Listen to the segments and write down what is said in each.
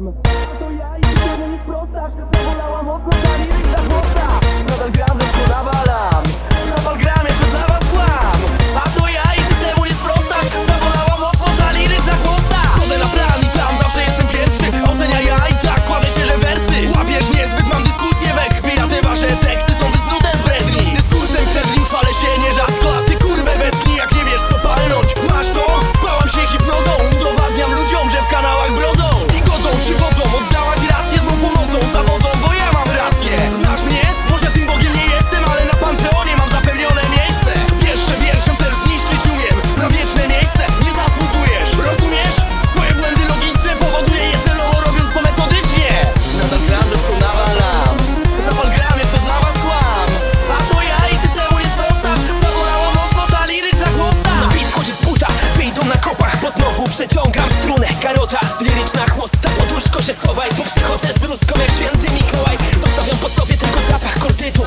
I'm a skoczyć z buta Wyjdą na kopach, bo znowu przeciągam strunę. Karota, liryczna chłosta Pod łóżko się schowaj, bo przychodzę z rózgą jak święty Mikołaj. Zostawiam po sobie tylko zapach kordytu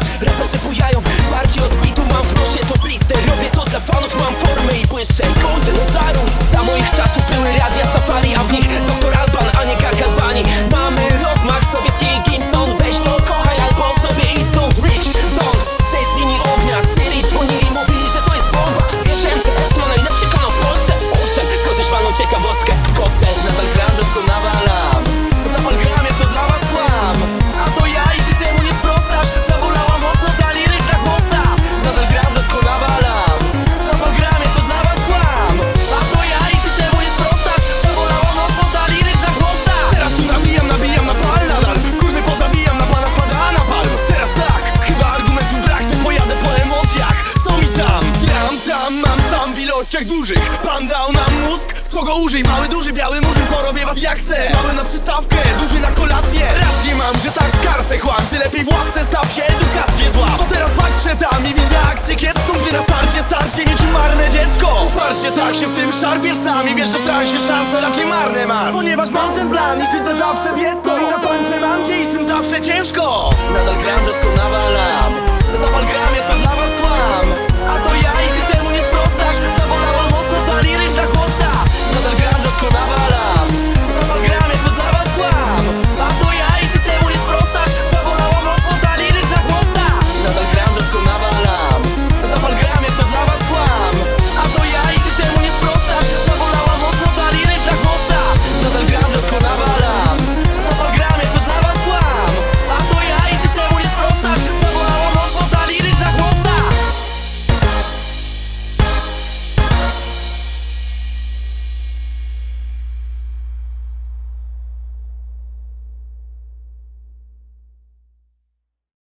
od dużych. Pan dał nam mózg, co go użyj. Mały, duży, biały murzyn, porobię was jak chcę. Mały na przystawkę, duży na kolację. Rację mam, że tak karcę chłam. Ty lepiej w ławce staw się, edukację zła. Bo teraz patrzę tam i widzę akcję kiepską Gdzie na starcie, starcie niczym marne dziecko. Uparcie tak się w tym szarpiesz sami Wiesz, że w transie szanse raczej marne masz. Ponieważ mam ten plan i siedzę zawsze biedko I na końcu mam gdzie z tym zawsze ciężko. Nadal gram,